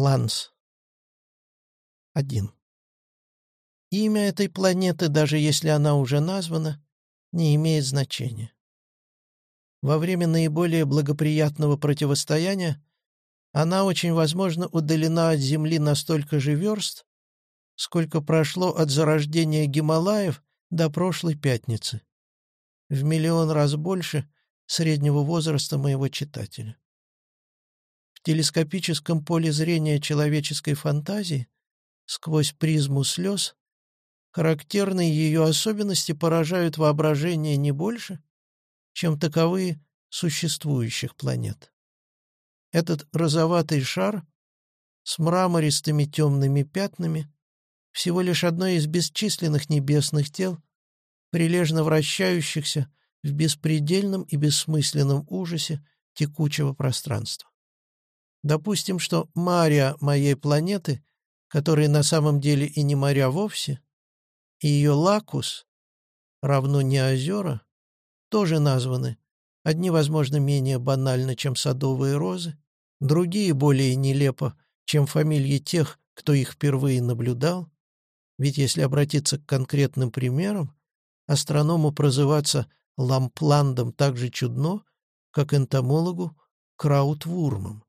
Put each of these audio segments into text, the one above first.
Ланс. Один. Имя этой планеты, даже если она уже названа, не имеет значения. Во время наиболее благоприятного противостояния она очень возможно удалена от Земли на столько же верст, сколько прошло от зарождения Гималаев до прошлой пятницы. В миллион раз больше среднего возраста моего читателя. Телескопическом поле зрения человеческой фантазии, сквозь призму слез, характерные ее особенности поражают воображение не больше, чем таковые существующих планет. Этот розоватый шар с мрамористыми темными пятнами всего лишь одно из бесчисленных небесных тел, прилежно вращающихся в беспредельном и бессмысленном ужасе текучего пространства. Допустим, что Мария моей планеты, которая на самом деле и не моря вовсе, и ее Лакус, равно не озера, тоже названы, одни, возможно, менее банально, чем садовые розы, другие более нелепо, чем фамилии тех, кто их впервые наблюдал, ведь если обратиться к конкретным примерам, астроному прозываться лампландом так же чудно, как энтомологу краутвурмом,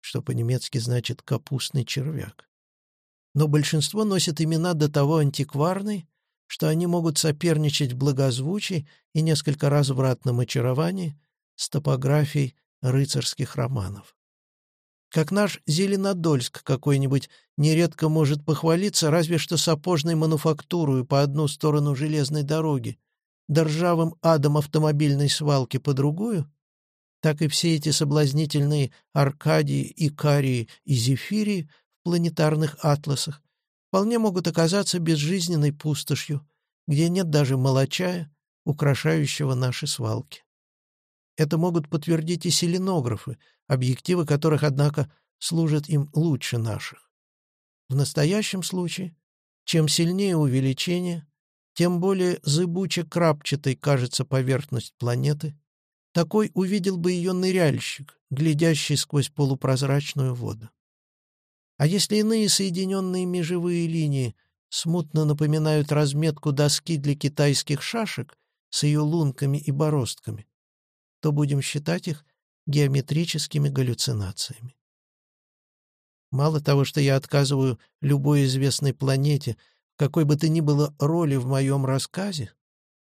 что по-немецки значит «капустный червяк». Но большинство носит имена до того антикварные, что они могут соперничать в благозвучии и несколько развратном очаровании с топографией рыцарских романов. Как наш Зеленодольск какой-нибудь нередко может похвалиться разве что сапожной мануфактурой по одну сторону железной дороги, да ржавым адом автомобильной свалки по другую, так и все эти соблазнительные Аркадии, Икарии и Зефирии в планетарных атласах вполне могут оказаться безжизненной пустошью, где нет даже молочая, украшающего наши свалки. Это могут подтвердить и селенографы, объективы которых, однако, служат им лучше наших. В настоящем случае, чем сильнее увеличение, тем более зыбуче-крапчатой кажется поверхность планеты, такой увидел бы ее ныряльщик, глядящий сквозь полупрозрачную воду. А если иные соединенные межевые линии смутно напоминают разметку доски для китайских шашек с ее лунками и бороздками, то будем считать их геометрическими галлюцинациями. Мало того, что я отказываю любой известной планете, какой бы то ни было роли в моем рассказе,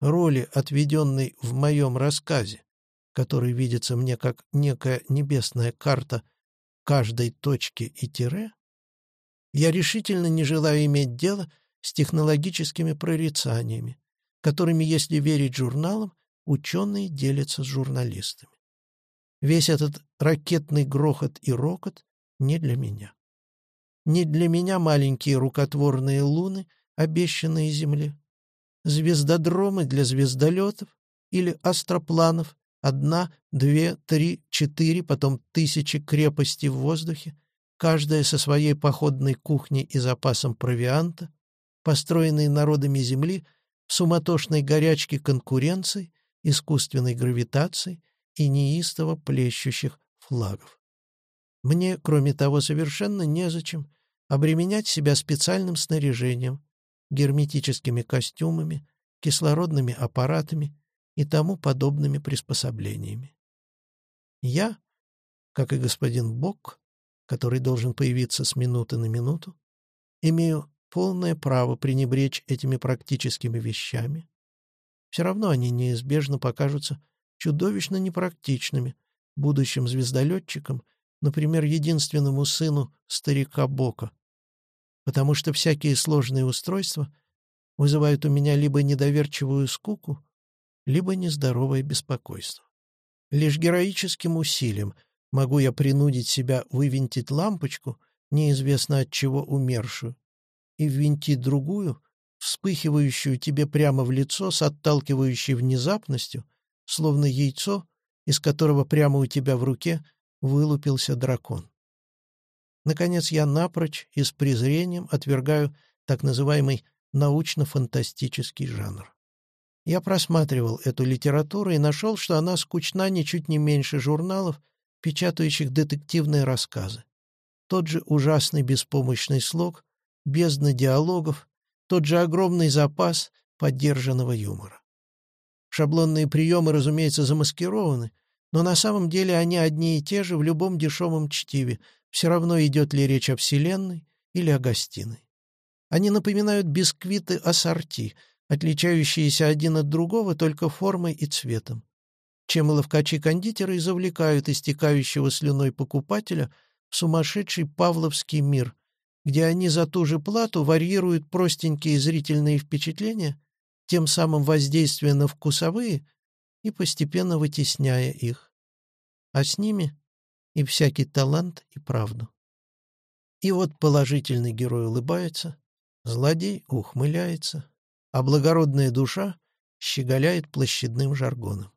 роли, отведенной в моем рассказе, который видится мне как некая небесная карта каждой точки и тире, я решительно не желаю иметь дело с технологическими прорицаниями, которыми, если верить журналам, ученые делятся с журналистами. Весь этот ракетный грохот и рокот не для меня. Не для меня маленькие рукотворные луны, обещанные Земле. Звездодромы для звездолетов или астропланов, одна, две, три, четыре, потом тысячи крепостей в воздухе, каждая со своей походной кухней и запасом провианта, построенные народами Земли в суматошной горячке конкуренции искусственной гравитации и неистово плещущих флагов. Мне, кроме того, совершенно незачем обременять себя специальным снаряжением, герметическими костюмами, кислородными аппаратами и тому подобными приспособлениями. Я, как и господин Бок, который должен появиться с минуты на минуту, имею полное право пренебречь этими практическими вещами, все равно они неизбежно покажутся чудовищно непрактичными будущим звездолетчикам, например, единственному сыну старика Бока, потому что всякие сложные устройства вызывают у меня либо недоверчивую скуку, либо нездоровое беспокойство. Лишь героическим усилием могу я принудить себя вывинтить лампочку, неизвестно от чего умершую, и ввинтить другую, вспыхивающую тебе прямо в лицо с отталкивающей внезапностью, словно яйцо, из которого прямо у тебя в руке вылупился дракон. Наконец, я напрочь и с презрением отвергаю так называемый научно-фантастический жанр. Я просматривал эту литературу и нашел, что она скучна ничуть не меньше журналов, печатающих детективные рассказы. тот же ужасный беспомощный слог, бездна диалогов, тот же огромный запас поддержанного юмора. Шаблонные приемы, разумеется, замаскированы, но на самом деле они одни и те же в любом дешевом чтиве, все равно идет ли речь о Вселенной или о гостиной. Они напоминают бисквиты ассорти, отличающиеся один от другого только формой и цветом. Чем ловкачи-кондитеры завлекают истекающего слюной покупателя в сумасшедший павловский мир, где они за ту же плату варьируют простенькие зрительные впечатления, тем самым воздействуя на вкусовые и постепенно вытесняя их. А с ними и всякий талант и правду. И вот положительный герой улыбается, злодей ухмыляется, а благородная душа щеголяет площадным жаргоном.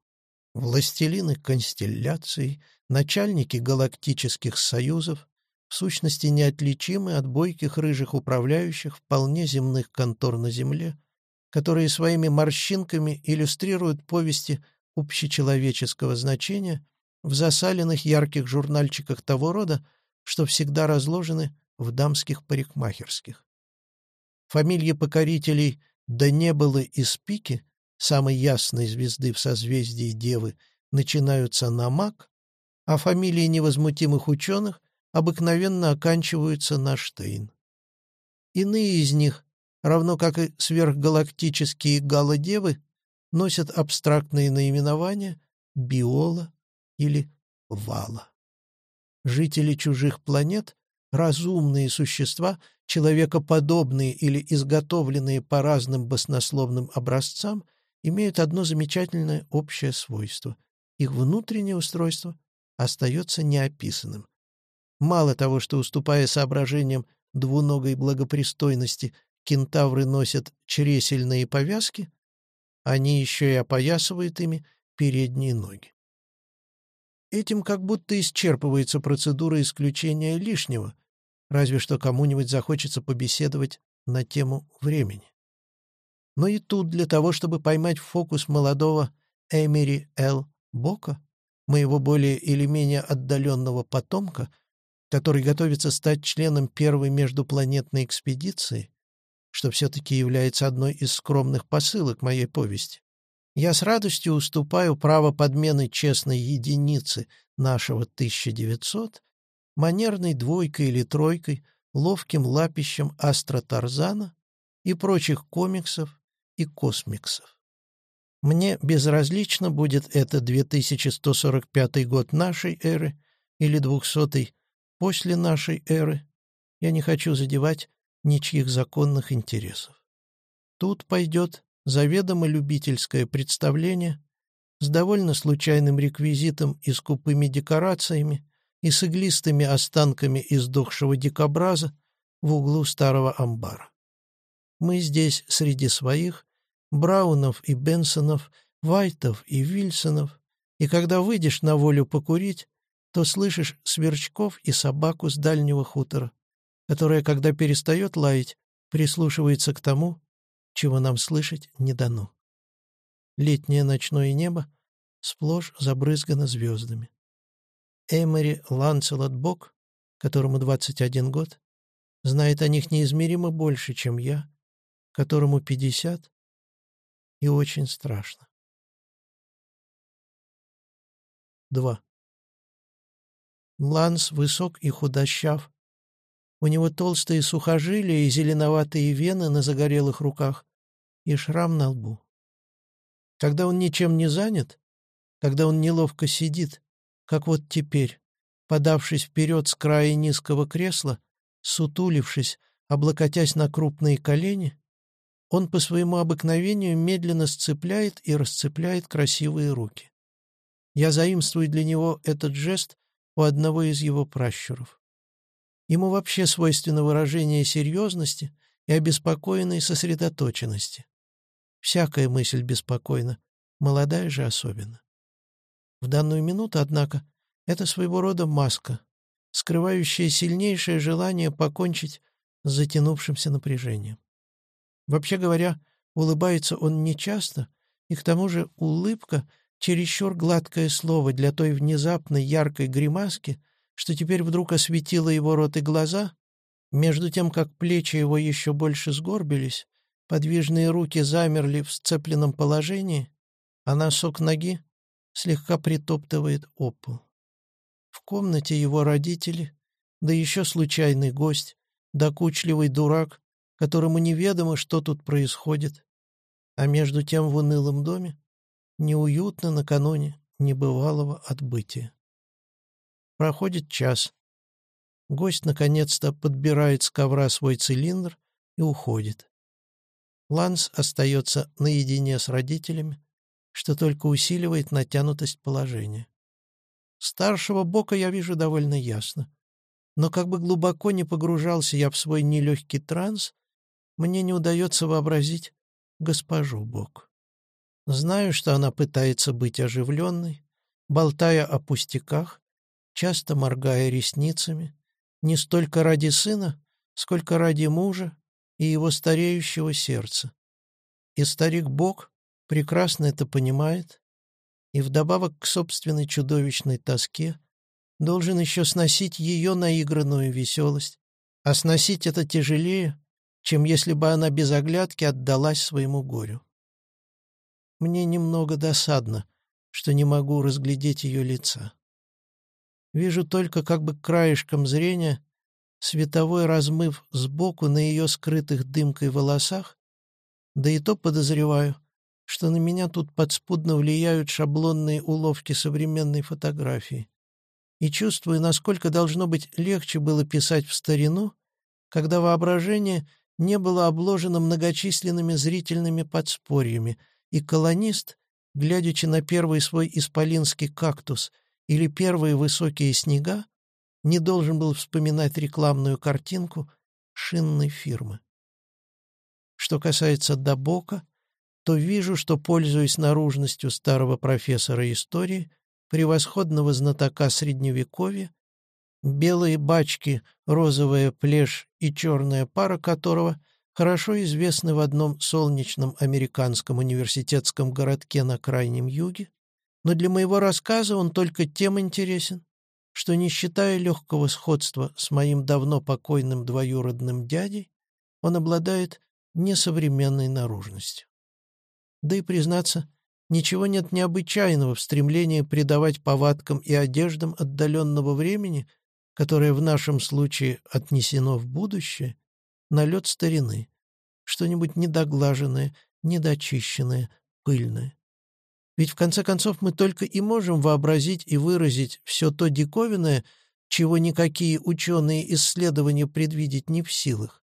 Властелины констелляций, начальники галактических союзов, в сущности неотличимы от бойких рыжих управляющих вполне земных контор на Земле, которые своими морщинками иллюстрируют повести общечеловеческого значения в засаленных ярких журнальчиках того рода, что всегда разложены в дамских парикмахерских. Фамилии покорителей «Да не было и спики» самой ясной звезды в созвездии Девы начинаются на маг, а фамилии невозмутимых ученых обыкновенно оканчиваются на Штейн. Иные из них, равно как и сверхгалактические галодевы, носят абстрактные наименования биола или вала. Жители чужих планет — разумные существа, человекоподобные или изготовленные по разным баснословным образцам, имеют одно замечательное общее свойство. Их внутреннее устройство остается неописанным. Мало того, что, уступая соображениям двуногой благопристойности, кентавры носят чресельные повязки, они еще и опоясывают ими передние ноги. Этим как будто исчерпывается процедура исключения лишнего, разве что кому-нибудь захочется побеседовать на тему времени. Но и тут для того, чтобы поймать фокус молодого Эмери Л. Бока, моего более или менее отдаленного потомка, который готовится стать членом первой междупланетной экспедиции, что все-таки является одной из скромных посылок моей повести, я с радостью уступаю право подмены честной единицы нашего 1900 манерной двойкой или тройкой, ловким лапищем Астра Тарзана и прочих комиксов и космиксов. Мне безразлично, будет это 2145 год нашей эры или 200 после нашей эры. Я не хочу задевать ничьих законных интересов. Тут пойдет заведомо любительское представление с довольно случайным реквизитом и скупыми декорациями и с иглистыми останками издохшего дикобраза в углу старого амбара. Мы здесь среди своих, Браунов и Бенсонов, Вайтов и Вильсонов, и когда выйдешь на волю покурить, то слышишь сверчков и собаку с дальнего хутора, которая, когда перестает лаять, прислушивается к тому, чего нам слышать не дано. Летнее ночное небо сплошь забрызгано звездами. Эмори Ланцелот Бок, которому 21 год, знает о них неизмеримо больше, чем я, которому 50, и очень страшно. 2. Ланс высок и худощав, у него толстые сухожилия и зеленоватые вены на загорелых руках и шрам на лбу. Когда он ничем не занят, когда он неловко сидит, как вот теперь, подавшись вперед с края низкого кресла, сутулившись, облокотясь на крупные колени, он по своему обыкновению медленно сцепляет и расцепляет красивые руки. Я заимствую для него этот жест у одного из его пращуров. Ему вообще свойственно выражение серьезности и обеспокоенной сосредоточенности. Всякая мысль беспокойна, молодая же особенно. В данную минуту, однако, это своего рода маска, скрывающая сильнейшее желание покончить с затянувшимся напряжением. Вообще говоря, улыбается он нечасто, и к тому же улыбка — чересчур гладкое слово для той внезапной яркой гримаски, что теперь вдруг осветило его рот и глаза, между тем, как плечи его еще больше сгорбились, подвижные руки замерли в сцепленном положении, а носок ноги слегка притоптывает о пол. В комнате его родители, да еще случайный гость, докучливый дурак, которому неведомо, что тут происходит, а между тем в унылом доме неуютно накануне небывалого отбытия. Проходит час. Гость наконец-то подбирает с ковра свой цилиндр и уходит. Ланс остается наедине с родителями, что только усиливает натянутость положения. Старшего бока я вижу довольно ясно. Но как бы глубоко не погружался я в свой нелегкий транс, мне не удается вообразить госпожу Бог. Знаю, что она пытается быть оживленной, болтая о пустяках, часто моргая ресницами, не столько ради сына, сколько ради мужа и его стареющего сердца. И старик Бог прекрасно это понимает, и вдобавок к собственной чудовищной тоске должен еще сносить ее наигранную веселость, а сносить это тяжелее, чем если бы она без оглядки отдалась своему горю. Мне немного досадно, что не могу разглядеть ее лица. Вижу только как бы краешком зрения световой размыв сбоку на ее скрытых дымкой волосах, да и то подозреваю, что на меня тут подспудно влияют шаблонные уловки современной фотографии. И чувствую, насколько должно быть легче было писать в старину, когда воображение не было обложено многочисленными зрительными подспорьями, и колонист, глядячи на первый свой исполинский кактус или первые высокие снега, не должен был вспоминать рекламную картинку шинной фирмы. Что касается Дабока, то вижу, что, пользуясь наружностью старого профессора истории, превосходного знатока Средневековья, белые бачки, розовая плешь и черная пара которого хорошо известны в одном солнечном американском университетском городке на Крайнем Юге, но для моего рассказа он только тем интересен, что, не считая легкого сходства с моим давно покойным двоюродным дядей, он обладает несовременной наружностью. Да и, признаться, ничего нет необычайного в стремлении придавать повадкам и одеждам отдаленного времени, которое в нашем случае отнесено в будущее, налет старины, что-нибудь недоглаженное, недочищенное, пыльное. Ведь в конце концов мы только и можем вообразить и выразить все то диковинное, чего никакие ученые исследования предвидеть не в силах,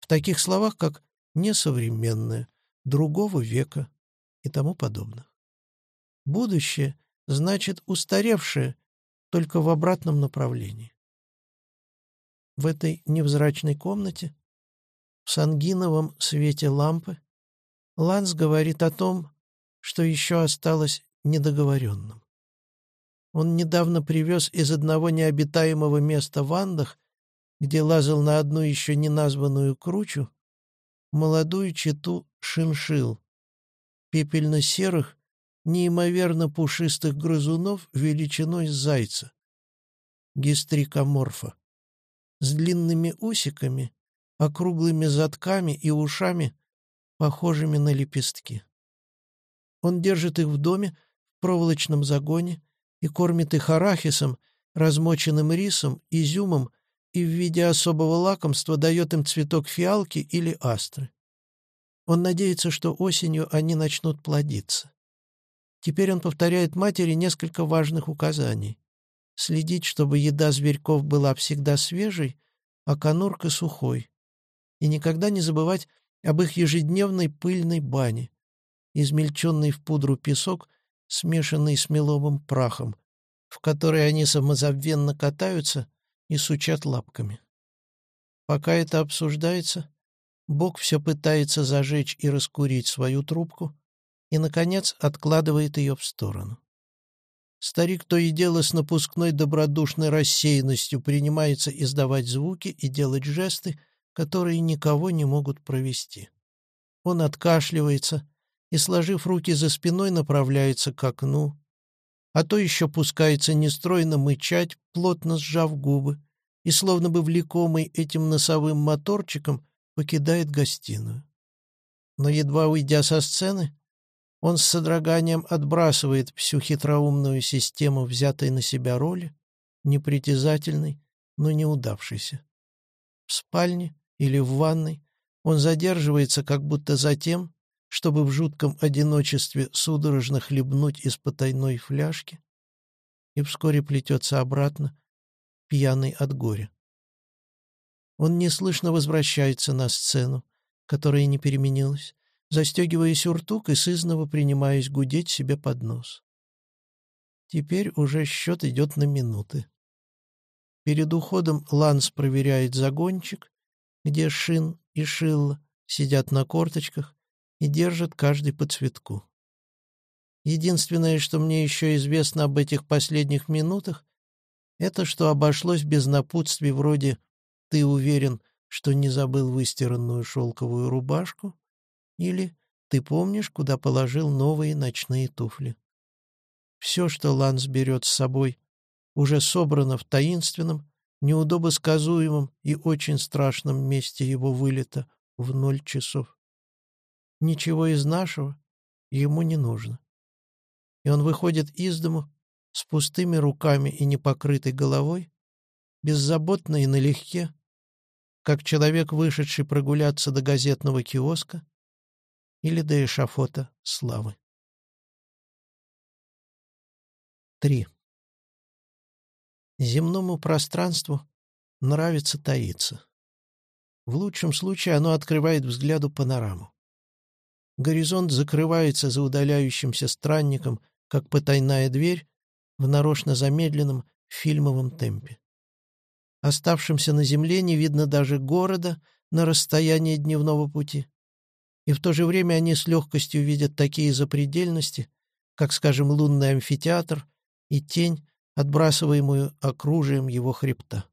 в таких словах, как «несовременное», «другого века», и тому подобных. Будущее значит устаревшее, только в обратном направлении. В этой невзрачной комнате, в сангиновом свете лампы, Ланс говорит о том, что еще осталось недоговоренным. Он недавно привез из одного необитаемого места в Андах, где лазал на одну еще не названную кручу, молодую читу шиншил, пепельно-серых, неимоверно пушистых грызунов величиной зайца. Гистрикоморфа. С длинными усиками, округлыми задками и ушами, похожими на лепестки. Он держит их в доме, в проволочном загоне, и кормит их арахисом, размоченным рисом, изюмом и в виде особого лакомства дает им цветок фиалки или астры. Он надеется, что осенью они начнут плодиться. Теперь он повторяет матери несколько важных указаний. Следить, чтобы еда зверьков была всегда свежей, а конурка сухой. И никогда не забывать об их ежедневной пыльной бане, измельченный в пудру песок, смешанный с меловым прахом, в которой они самозабвенно катаются и сучат лапками. Пока это обсуждается, Бог все пытается зажечь и раскурить свою трубку и, наконец, откладывает ее в сторону. Старик то и дело с напускной добродушной рассеянностью принимается издавать звуки и делать жесты, которые никого не могут провести. Он откашливается и, сложив руки за спиной, направляется к окну. а то еще пускается нестройно мычать, плотно сжав губы, и, словно бы влекомый этим носовым моторчиком, покидает гостиную. Но едва уйдя со сцены, он с содроганием отбрасывает всю хитроумную систему взятой на себя роли, непритязательной, но неудавшейся. В спальне или в ванной он задерживается как будто за тем, чтобы в жутком одиночестве судорожно хлебнуть из потайной фляжки, и вскоре плетется обратно, пьяный от горя. Он неслышно возвращается на сцену, которая не переменилась, застегивая сюртук и сызново принимаясь гудеть себе под нос. Теперь уже счет идет на минуты. Перед уходом Ланс проверяет загончик, где Шин и Шилла сидят на корточках и держат каждый по цветку. Единственное, что мне еще известно об этих последних минутах, это что обошлось без напутствий вроде «ты уверен, что не забыл выстиранную шелковую рубашку?» или «ты помнишь, куда положил новые ночные туфли?» Все, что Ланс берет с собой, уже собрано в таинственном, неудобосказуемом и очень страшном месте его вылета в ноль часов. Ничего из нашего ему не нужно. И он выходит из дому с пустыми руками и непокрытой головой, беззаботно и налегке, как человек, вышедший прогуляться до газетного киоска или до эшафота славы. 3. Земному пространству нравится таиться. В лучшем случае оно открывает взгляду панораму. Горизонт закрывается за удаляющимся странником, как потайная дверь, в нарочно замедленном фильмовом темпе. Оставшимся на земле не видно даже города на расстоянии дневного пути. И в то же время они с легкостью видят такие запредельности, как, скажем, лунный амфитеатр и тень, отбрасываемую окружием его хребта.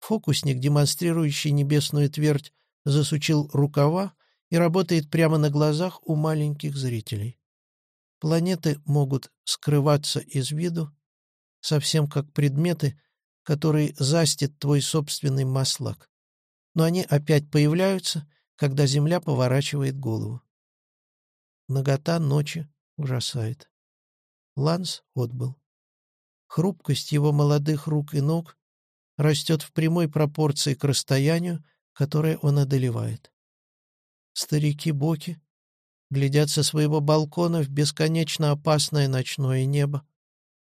Фокусник, демонстрирующий небесную твердь, засучил рукава и работает прямо на глазах у маленьких зрителей. Планеты могут скрываться из виду, совсем как предметы, которые застит твой собственный маслак. Но они опять появляются, когда Земля поворачивает голову. Нагота ночи ужасает. Ланс отбыл. Хрупкость его молодых рук и ног растет в прямой пропорции к расстоянию, которое он одолевает. Старики Боки глядят со своего балкона в бесконечно опасное ночное небо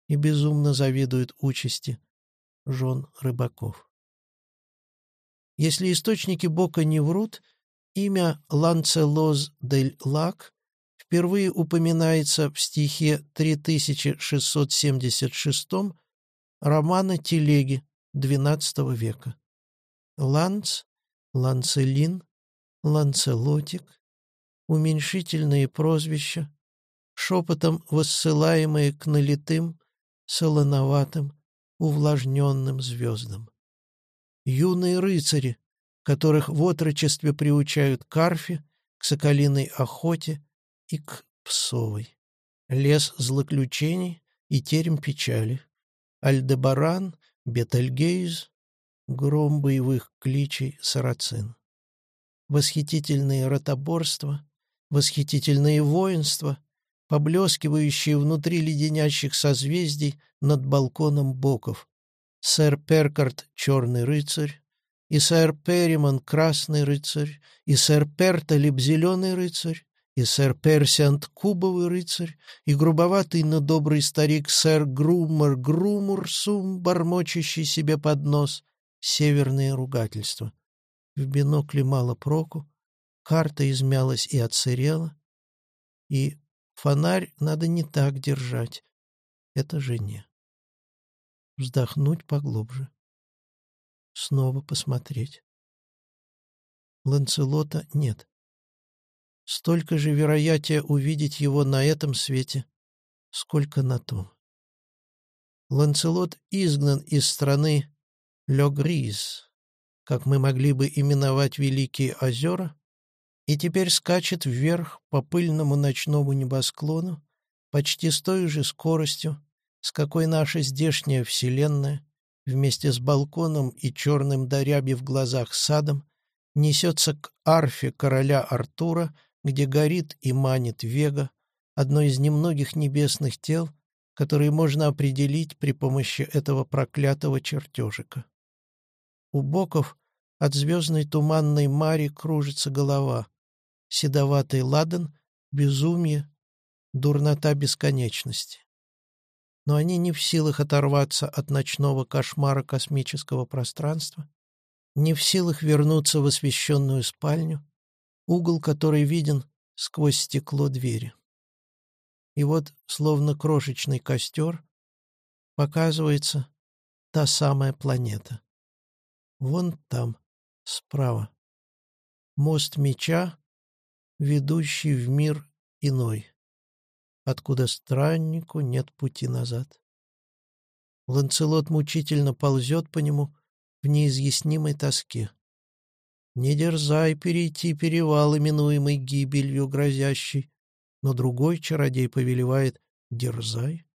и безумно завидуют участи жен рыбаков. Если источники Бока не врут, имя Ланцелоз дель Лак впервые упоминается в стихе 3676 романа «Телеги» XII века. Ланц, Ланцелин, Ланцелотик, уменьшительные прозвища, шепотом воссылаемые к налитым, солоноватым, увлажненным звездам. Юные рыцари, которых в отрочестве приучают к арфе, к соколиной охоте и к псовой. Лес злоключений и терем печали. Альдебаран, Бетельгейз, гром боевых кличей сарацин восхитительные ротоборства, восхитительные воинства, поблескивающие внутри леденящих созвездий над балконом боков. Сэр Перкарт — черный рыцарь, и сэр Перриман — красный рыцарь, и сэр Пертолип — зеленый рыцарь, и сэр Персиант — кубовый рыцарь, и грубоватый, но добрый старик сэр Груммер Грумурсум, бормочущий себе под нос, северные ругательства. В бинокле мало проку, карта измялась и отсырела, и фонарь надо не так держать. Это жене. Вздохнуть поглубже. Снова посмотреть. Ланцелота нет. Столько же вероятия увидеть его на этом свете, сколько на том. Ланцелот изгнан из страны Ле Гриз, как мы могли бы именовать Великие озера, и теперь скачет вверх по пыльному ночному небосклону, почти с той же скоростью, с какой наша здешняя вселенная, вместе с балконом и черным доряби в глазах садом, несется к арфе короля Артура, где горит и манит Вега, одно из немногих небесных тел, которые можно определить при помощи этого проклятого чертежика. У боков от звездной туманной мари кружится голова, седоватый ладан, безумие, дурнота бесконечности. Но они не в силах оторваться от ночного кошмара космического пространства, не в силах вернуться в освещенную спальню, угол которой виден сквозь стекло двери. И вот, словно крошечный костер, показывается та самая планета. Вон там, справа. Мост меча, ведущий в мир иной, откуда страннику нет пути назад. Ланцелот мучительно ползет по нему в неизъяснимой тоске. Не дерзай перейти перевал, именуемый гибелью грозящий, но другой чародей повелевает «дерзай»,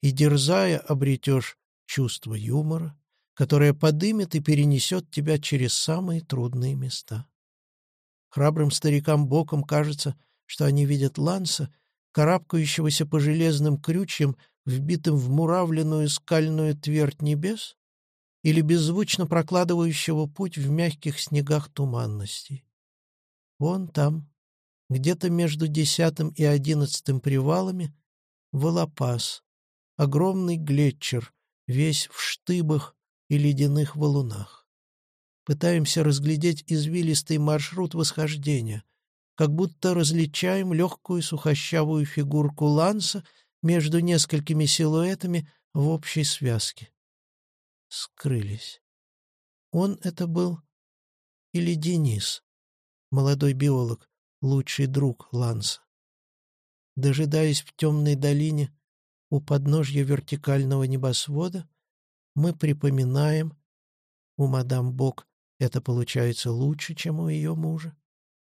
и, дерзая, обретешь чувство юмора, которое подымет и перенесет тебя через самые трудные места. Храбрым старикам боком кажется, что они видят Ланса, карабкающегося по железным крючьям, вбитым в муравленную скальную твердь небес, или беззвучно прокладывающего путь в мягких снегах туманностей. Вон там, где-то между десятым и одиннадцатым привалами, Волопас, огромный глетчер, весь в штыбах и ледяных валунах. Пытаемся разглядеть извилистый маршрут восхождения, как будто различаем легкую сухощавую фигурку Ланса между несколькими силуэтами в общей связке. Скрылись. Он это был или Денис, молодой биолог, лучший друг Ланса. Дожидаясь в темной долине у подножья вертикального небосвода, мы припоминаем, у мадам Бок это получается лучше, чем у ее мужа,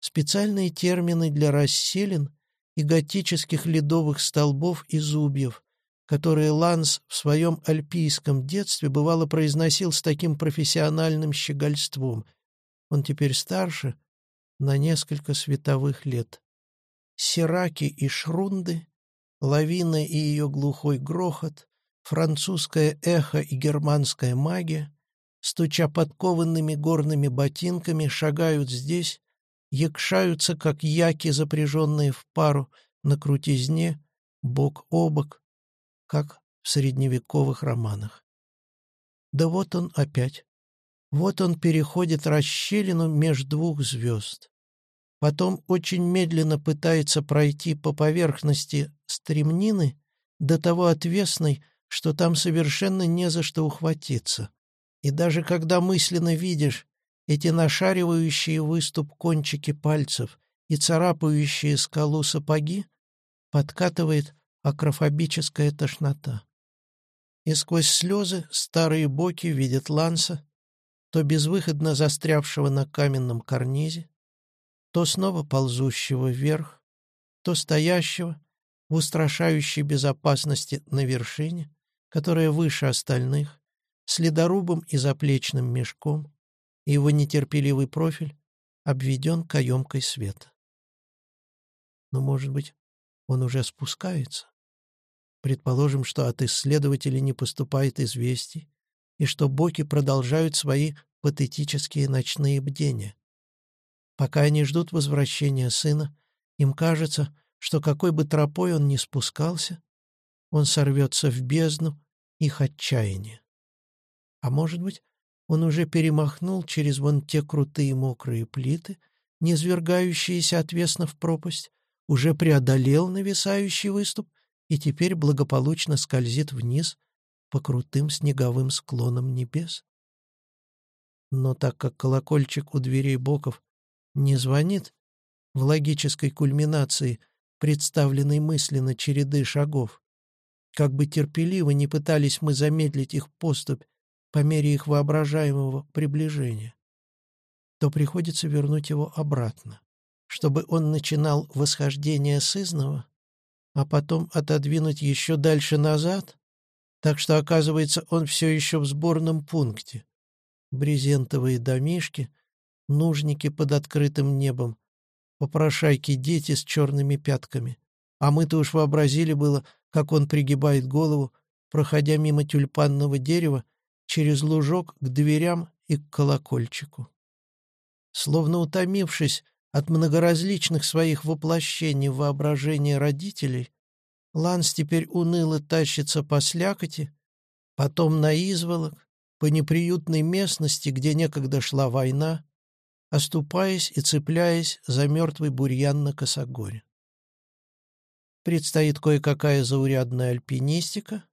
специальные термины для расселин и готических ледовых столбов и зубьев, которые Ланс в своем альпийском детстве бывало произносил с таким профессиональным щегольством. Он теперь старше, на несколько световых лет. Сираки и Шрунды, лавина и ее глухой грохот, французское эхо и германская магия, стуча подкованными горными ботинками, шагают здесь, якшаются, как яки, запряженные в пару, на крутизне, бок о бок, как в средневековых романах. Да вот он опять. Вот он переходит расщелину меж двух звезд. Потом очень медленно пытается пройти по поверхности стремнины до того отвесной, что там совершенно не за что ухватиться. И даже когда мысленно видишь эти нашаривающие выступ кончики пальцев и царапающие скалу сапоги, подкатывает акрофобическая тошнота. И сквозь слезы старые боки видят Ланса, то безвыходно застрявшего на каменном карнизе, то снова ползущего вверх, то стоящего в устрашающей безопасности на вершине, которая выше остальных, с ледорубом и заплечным мешком, и его нетерпеливый профиль обведен каемкой света. Но, может быть, он уже спускается? Предположим, что от исследователей не поступает известий, и что боки продолжают свои патетические ночные бдения. Пока они ждут возвращения сына, им кажется, что какой бы тропой он ни спускался, он сорвется в бездну их отчаяния. А может быть, он уже перемахнул через вон те крутые мокрые плиты, низвергающиеся отвесно в пропасть, уже преодолел нависающий выступ и теперь благополучно скользит вниз по крутым снеговым склонам небес. Но так как колокольчик у дверей боков не звонит в логической кульминации, представленной мысленно череды шагов. Как бы терпеливо не пытались мы замедлить их поступь по мере их воображаемого приближения, то приходится вернуть его обратно, чтобы он начинал восхождение сызного а потом отодвинуть еще дальше назад, так что, оказывается, он все еще в сборном пункте. Брезентовые домишки, нужники под открытым небом, попрошайки дети с черными пятками. А мы-то уж вообразили было, как он пригибает голову, проходя мимо тюльпанного дерева, через лужок к дверям и к колокольчику. Словно утомившись от многоразличных своих воплощений в воображении родителей, Ланс теперь уныло тащится по слякоти, потом на изволок, по неприютной местности, где некогда шла война, оступаясь и цепляясь за мертвый бурьян на косогоре. Предстоит кое-какая заурядная альпинистика,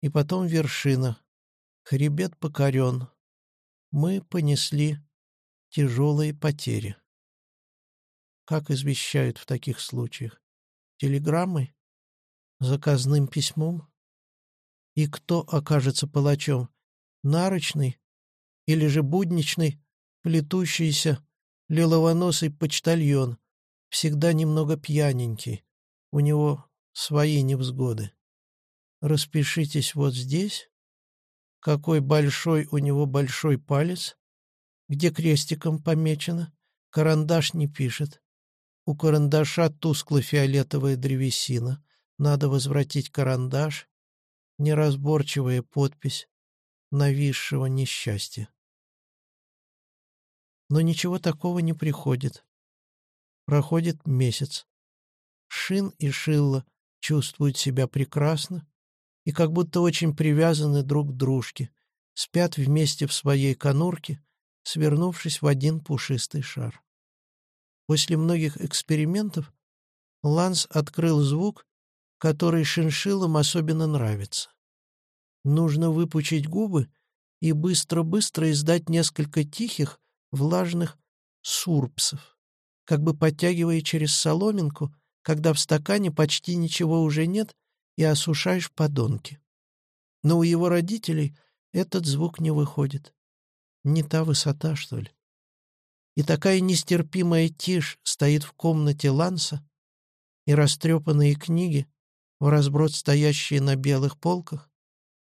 и потом вершина. Хребет покорен. Мы понесли тяжелые потери. Как извещают в таких случаях? Телеграммой? Заказным письмом? И кто окажется палачом? Нарочный или же будничный, плетущийся, лиловоносый почтальон, всегда немного пьяненький. У него свои невзгоды. Распишитесь вот здесь. Какой большой у него большой палец. Где крестиком помечено. Карандаш не пишет. У карандаша тускло-фиолетовая древесина. Надо возвратить карандаш. Неразборчивая подпись нависшего несчастья. Но ничего такого не приходит. Проходит месяц. Шин и Шилла чувствуют себя прекрасно и как будто очень привязаны друг к дружке, спят вместе в своей конурке, свернувшись в один пушистый шар. После многих экспериментов Ланс открыл звук, который шиншиллам особенно нравится. Нужно выпучить губы и быстро-быстро издать несколько тихих, влажных сурпсов, как бы подтягивая через соломинку, когда в стакане почти ничего уже нет и осушаешь подонки. Но у его родителей этот звук не выходит. Не та высота, что ли? И такая нестерпимая тишь стоит в комнате Ланса, и растрепанные книги, в разброд стоящие на белых полках,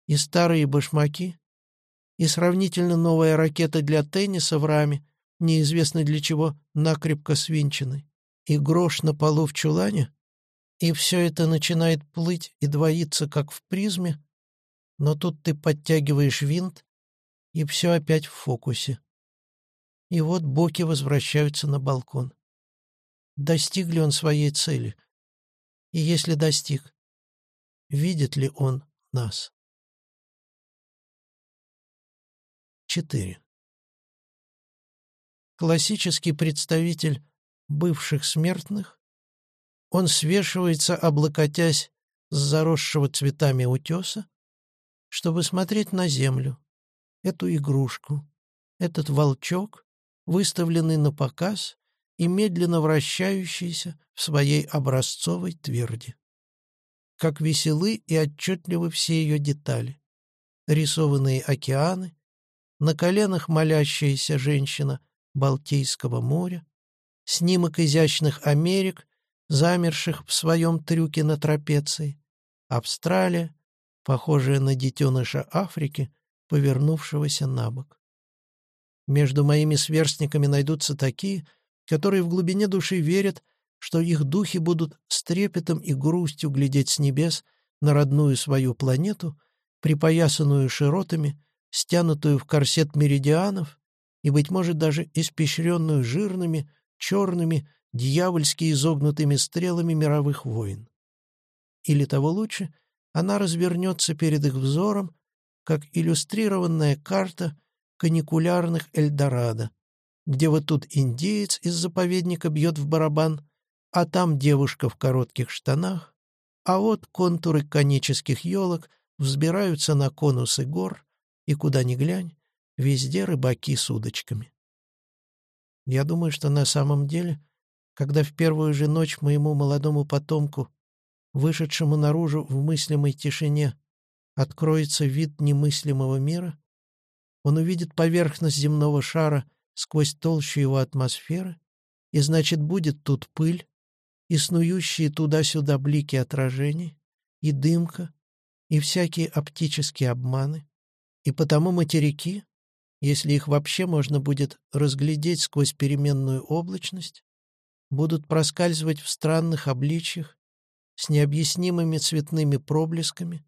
и старые башмаки, и сравнительно новая ракета для тенниса в раме, неизвестно для чего, накрепко свинченной, и грош на полу в чулане, и все это начинает плыть и двоиться, как в призме, но тут ты подтягиваешь винт, и все опять в фокусе. И вот боки возвращаются на балкон. Достиг ли он своей цели? И если достиг, видит ли он нас? 4. Классический представитель бывших смертных, он свешивается, облокотясь с заросшего цветами утеса, чтобы смотреть на землю, эту игрушку, этот волчок, выставленный на показ и медленно вращающийся в своей образцовой тверди. Как веселы и отчетливы все ее детали. Рисованные океаны, на коленах молящаяся женщина Балтийского моря, снимок изящных Америк, замерших в своем трюке на трапеции, Австралия, похожая на детеныша Африки, повернувшегося на бок. Между моими сверстниками найдутся такие, которые в глубине души верят, что их духи будут с трепетом и грустью глядеть с небес на родную свою планету, припоясанную широтами, стянутую в корсет меридианов и, быть может, даже испещренную жирными, черными, дьявольски изогнутыми стрелами мировых войн. Или того лучше, она развернется перед их взором, как иллюстрированная карта каникулярных Эльдорадо, где вот тут индеец из заповедника бьет в барабан, а там девушка в коротких штанах, а вот контуры конических елок взбираются на конусы гор, и куда ни глянь, везде рыбаки с удочками. Я думаю, что на самом деле, когда в первую же ночь моему молодому потомку, вышедшему наружу в мыслимой тишине, откроется вид немыслимого мира, он увидит поверхность земного шара сквозь толщу его атмосферы, и значит, будет тут пыль, и снующие туда-сюда блики отражений, и дымка, и всякие оптические обманы, и потому материки, если их вообще можно будет разглядеть сквозь переменную облачность, будут проскальзывать в странных обличьях с необъяснимыми цветными проблесками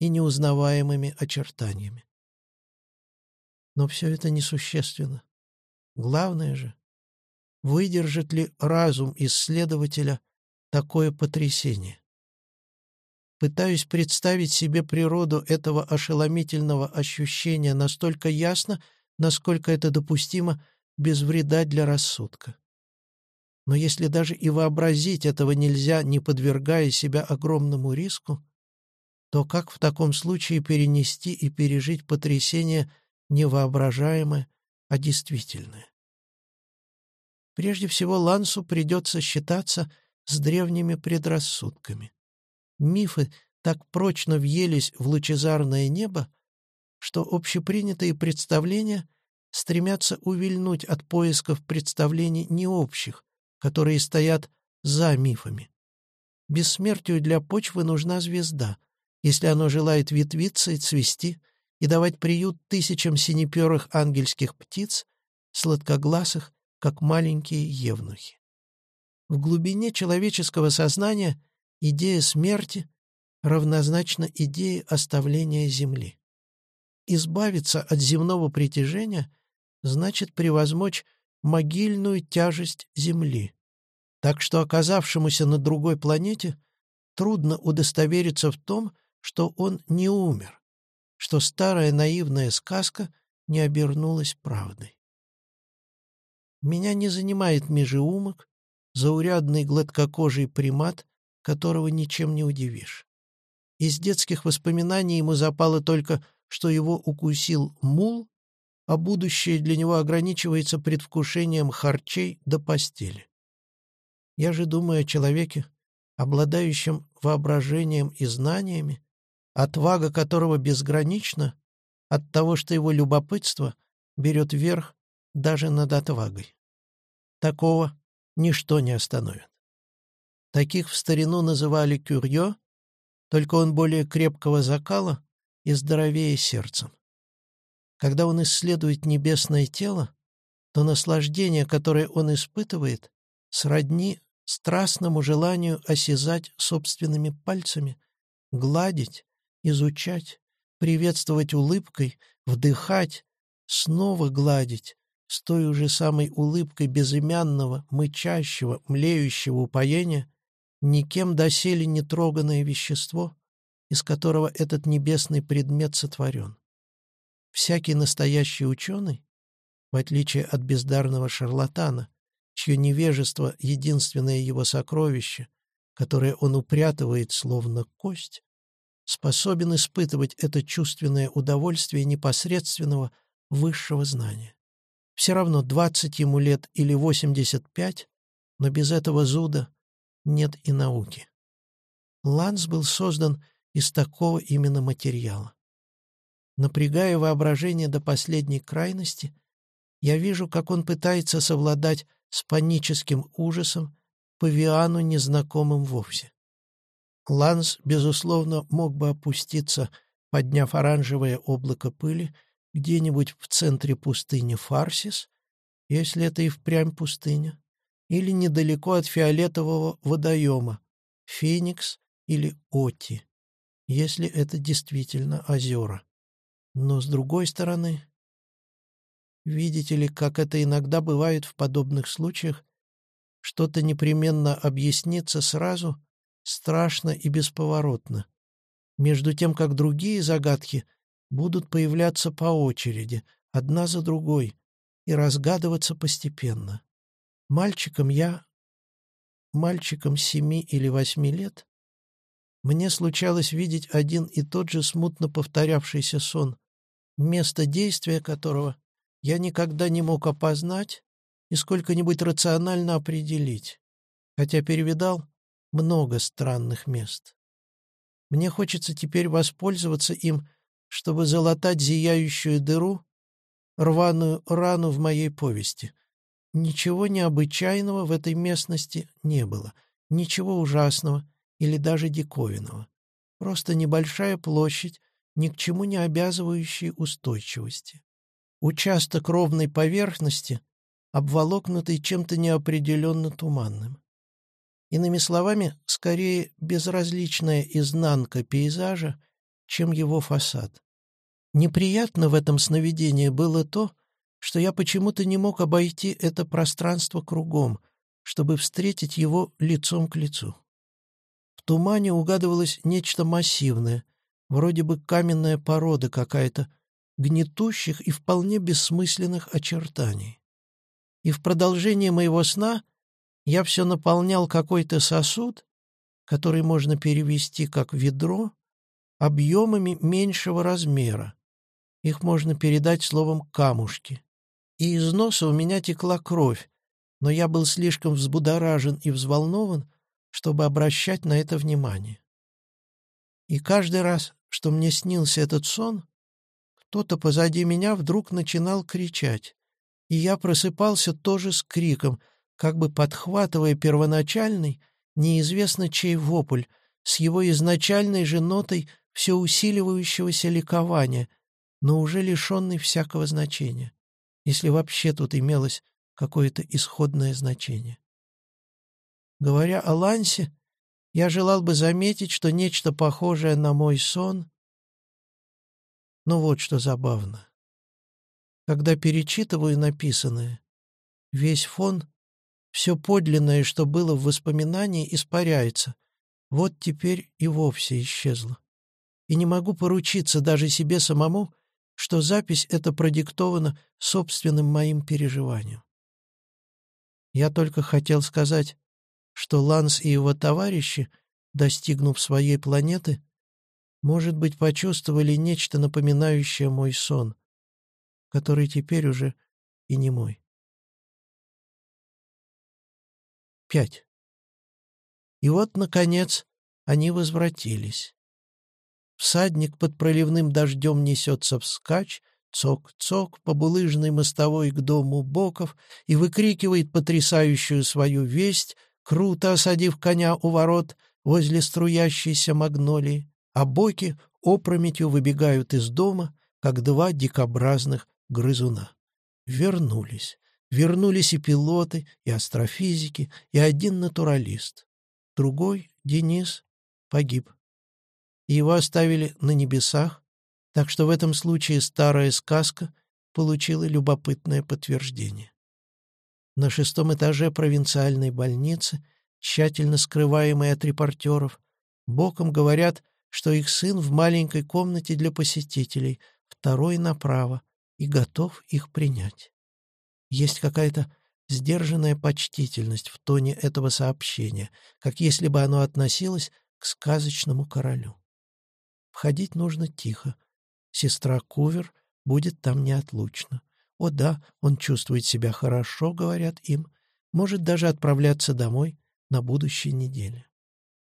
и неузнаваемыми очертаниями. Но все это несущественно. Главное же, выдержит ли разум исследователя такое потрясение. Пытаюсь представить себе природу этого ошеломительного ощущения настолько ясно, насколько это допустимо без вреда для рассудка. Но если даже и вообразить этого нельзя, не подвергая себя огромному риску, то как в таком случае перенести и пережить потрясение невоображаемое, а действительное? Прежде всего, Лансу придется считаться с древними предрассудками. Мифы так прочно въелись в лучезарное небо, что общепринятые представления стремятся увильнуть от поисков представлений необщих, которые стоят за мифами. Бессмертию для почвы нужна звезда, если оно желает ветвиться и цвести и давать приют тысячам синеперых ангельских птиц, сладкогласых, как маленькие евнухи. В глубине человеческого сознания идея смерти равнозначна идее оставления Земли. Избавиться от земного притяжения значит превозмочь могильную тяжесть Земли. Так что оказавшемуся на другой планете трудно удостовериться в том, что он не умер, что старая наивная сказка не обернулась правдой. Меня не занимает межеумок, заурядный гладкокожий примат, которого ничем не удивишь. Из детских воспоминаний ему запало только, что его укусил мул, а будущее для него ограничивается предвкушением харчей до постели. Я же думаю о человеке, обладающем воображением и знаниями, отвага которого безгранична от того, что его любопытство берет верх даже над отвагой. Такого ничто не остановит. Таких в старину называли кюрьё, только он более крепкого закала и здоровее сердцем. Когда он исследует небесное тело, то наслаждение, которое он испытывает, сродни страстному желанию осязать собственными пальцами, гладить, изучать, приветствовать улыбкой, вдыхать, снова гладить, с той уже самой улыбкой безымянного, мычащего, млеющего упоения, никем доселе не троганное вещество, из которого этот небесный предмет сотворен. Всякий настоящий ученый, в отличие от бездарного шарлатана, чье невежество — единственное его сокровище, которое он упрятывает словно кость, способен испытывать это чувственное удовольствие непосредственного высшего знания. Все равно 20 ему лет или 85, но без этого зуда нет и науки. Ланс был создан из такого именно материала. Напрягая воображение до последней крайности, я вижу, как он пытается совладать с паническим ужасом, павиану незнакомым вовсе. Ланс, безусловно, мог бы опуститься, подняв оранжевое облако пыли, где-нибудь в центре пустыни Фарсис, если это и впрямь пустыня, или недалеко от фиолетового водоема, Феникс или Оти, если это действительно озера. Но с другой стороны, видите ли, как это иногда бывает в подобных случаях, что-то непременно объяснится сразу, страшно и бесповоротно, между тем, как другие загадки — будут появляться по очереди, одна за другой, и разгадываться постепенно. Мальчиком я, мальчиком семи или восьми лет, мне случалось видеть один и тот же смутно повторявшийся сон, место действия которого я никогда не мог опознать и сколько-нибудь рационально определить, хотя перевидал много странных мест. Мне хочется теперь воспользоваться им чтобы залатать зияющую дыру, рваную рану в моей повести. Ничего необычайного в этой местности не было. ничего ужасного или даже диковинного. Просто небольшая площадь, ни к чему не обязывающей устойчивости. Участок ровной поверхности, обволокнутый чем-то неопределенно туманным. Иными словами, скорее безразличная изнанка пейзажа, чем его фасад. Неприятно в этом сновидении было то, что я почему-то не мог обойти это пространство кругом, чтобы встретить его лицом к лицу. В тумане угадывалось нечто массивное, вроде бы каменная порода какая-то, гнетущих и вполне бессмысленных очертаний. И в продолжение моего сна я все наполнял какой-то сосуд, который можно перевести как ведро, объемами меньшего размера. Их можно передать словом «камушки». И из носа у меня текла кровь, но я был слишком взбудоражен и взволнован, чтобы обращать на это внимание. И каждый раз, что мне снился этот сон, кто-то позади меня вдруг начинал кричать, и я просыпался тоже с криком, как бы подхватывая первоначальный, неизвестно чей вопль, с его изначальной же нотой все усиливающегося ликования, но уже лишенный всякого значения, если вообще тут имелось какое-то исходное значение. Говоря о Лансе, я желал бы заметить, что нечто похожее на мой сон... Ну вот что забавно. Когда перечитываю написанное, весь фон, все подлинное, что было в воспоминании, испаряется. Вот теперь и вовсе исчезло. И не могу поручиться даже себе самому, что запись эта продиктована собственным моим переживанием. Я только хотел сказать, что Ланс и его товарищи, достигнув своей планеты, может быть, почувствовали нечто напоминающее мой сон, который теперь уже и не мой. 5. И вот, наконец, они возвратились. Всадник под проливным дождем несется вскачь, цок-цок по булыжной мостовой к дому боков и выкрикивает потрясающую свою весть, круто осадив коня у ворот возле струящейся магнолии, а боки опрометью выбегают из дома, как два дикобразных грызуна. Вернулись. Вернулись и пилоты, и астрофизики, и один натуралист. Другой, Денис, погиб. Его оставили на небесах, так что в этом случае старая сказка получила любопытное подтверждение. На шестом этаже провинциальной больницы, тщательно скрываемой от репортеров, боком говорят, что их сын в маленькой комнате для посетителей, второй направо, и готов их принять. Есть какая-то сдержанная почтительность в тоне этого сообщения, как если бы оно относилось к сказочному королю. Входить нужно тихо, Сестра Кувер будет там неотлучно. О да, он чувствует себя хорошо, говорят им, может даже отправляться домой на будущей неделе.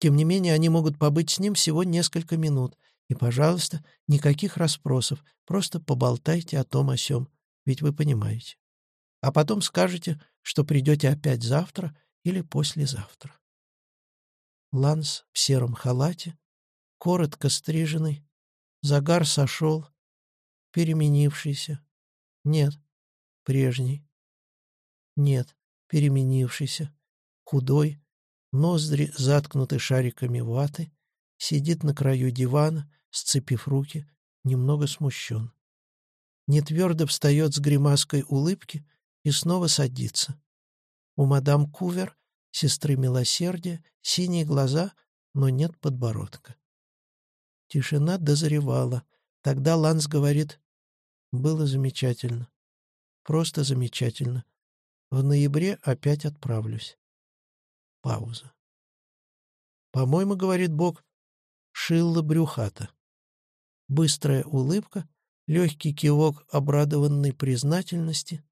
Тем не менее, они могут побыть с ним всего несколько минут. И, пожалуйста, никаких расспросов, просто поболтайте о том о сём, ведь вы понимаете. А потом скажете, что придете опять завтра или послезавтра. Ланс в сером халате, коротко стриженный, Загар сошел, переменившийся. Нет, прежний. Нет, переменившийся. Худой, ноздри заткнуты шариками ваты, сидит на краю дивана, сцепив руки, немного смущен. Нетвердо встает с гримаской улыбки и снова садится. У мадам Кувер, сестры милосердия, синие глаза, но нет подбородка. Тишина дозревала. Тогда Ланс говорит, было замечательно. Просто замечательно. В ноябре опять отправлюсь. Пауза. По-моему, говорит Бог, шилла брюхата. Быстрая улыбка, легкий кивок обрадованной признательности,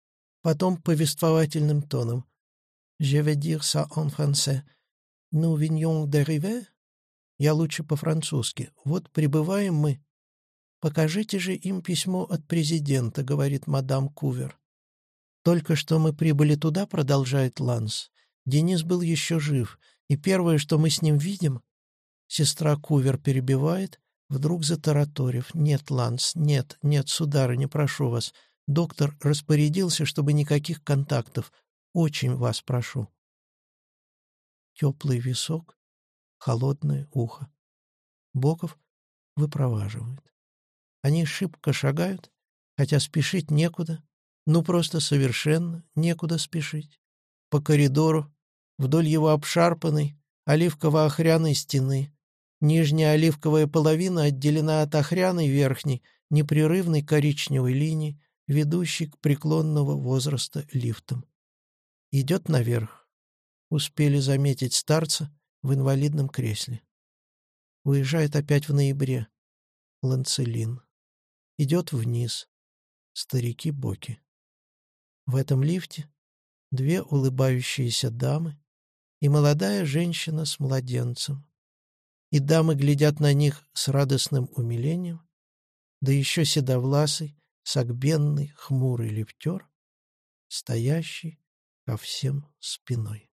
потом повествовательным тоном. «Je vais dire ça en français. Nous venions d'arriver?» Я лучше по-французски. Вот прибываем мы. Покажите же им письмо от президента, говорит мадам Кувер. Только что мы прибыли туда, продолжает Ланс. Денис был еще жив, и первое, что мы с ним видим, сестра Кувер перебивает, вдруг затараторив. «Нет, Ланс, нет, нет, сударыня, прошу вас. Доктор распорядился, чтобы никаких контактов. Очень вас прошу». Теплый висок, холодное ухо. Боков выпроваживает. Они шибко шагают, хотя спешить некуда, ну просто совершенно некуда спешить. По коридору, вдоль его обшарпанной, оливково-охряной стены. Нижняя оливковая половина отделена от охряной верхней, непрерывной коричневой линии, ведущей к преклонного возраста лифтам. Идет наверх. Успели заметить старца в инвалидном кресле. Уезжает опять в ноябре. Ланцелин. Идет вниз. Старики-боки. В этом лифте две улыбающиеся дамы и молодая женщина с младенцем. И дамы глядят на них с радостным умилением, да еще седовласый, согбенный, хмурый лифтер, стоящий ко всем спиной.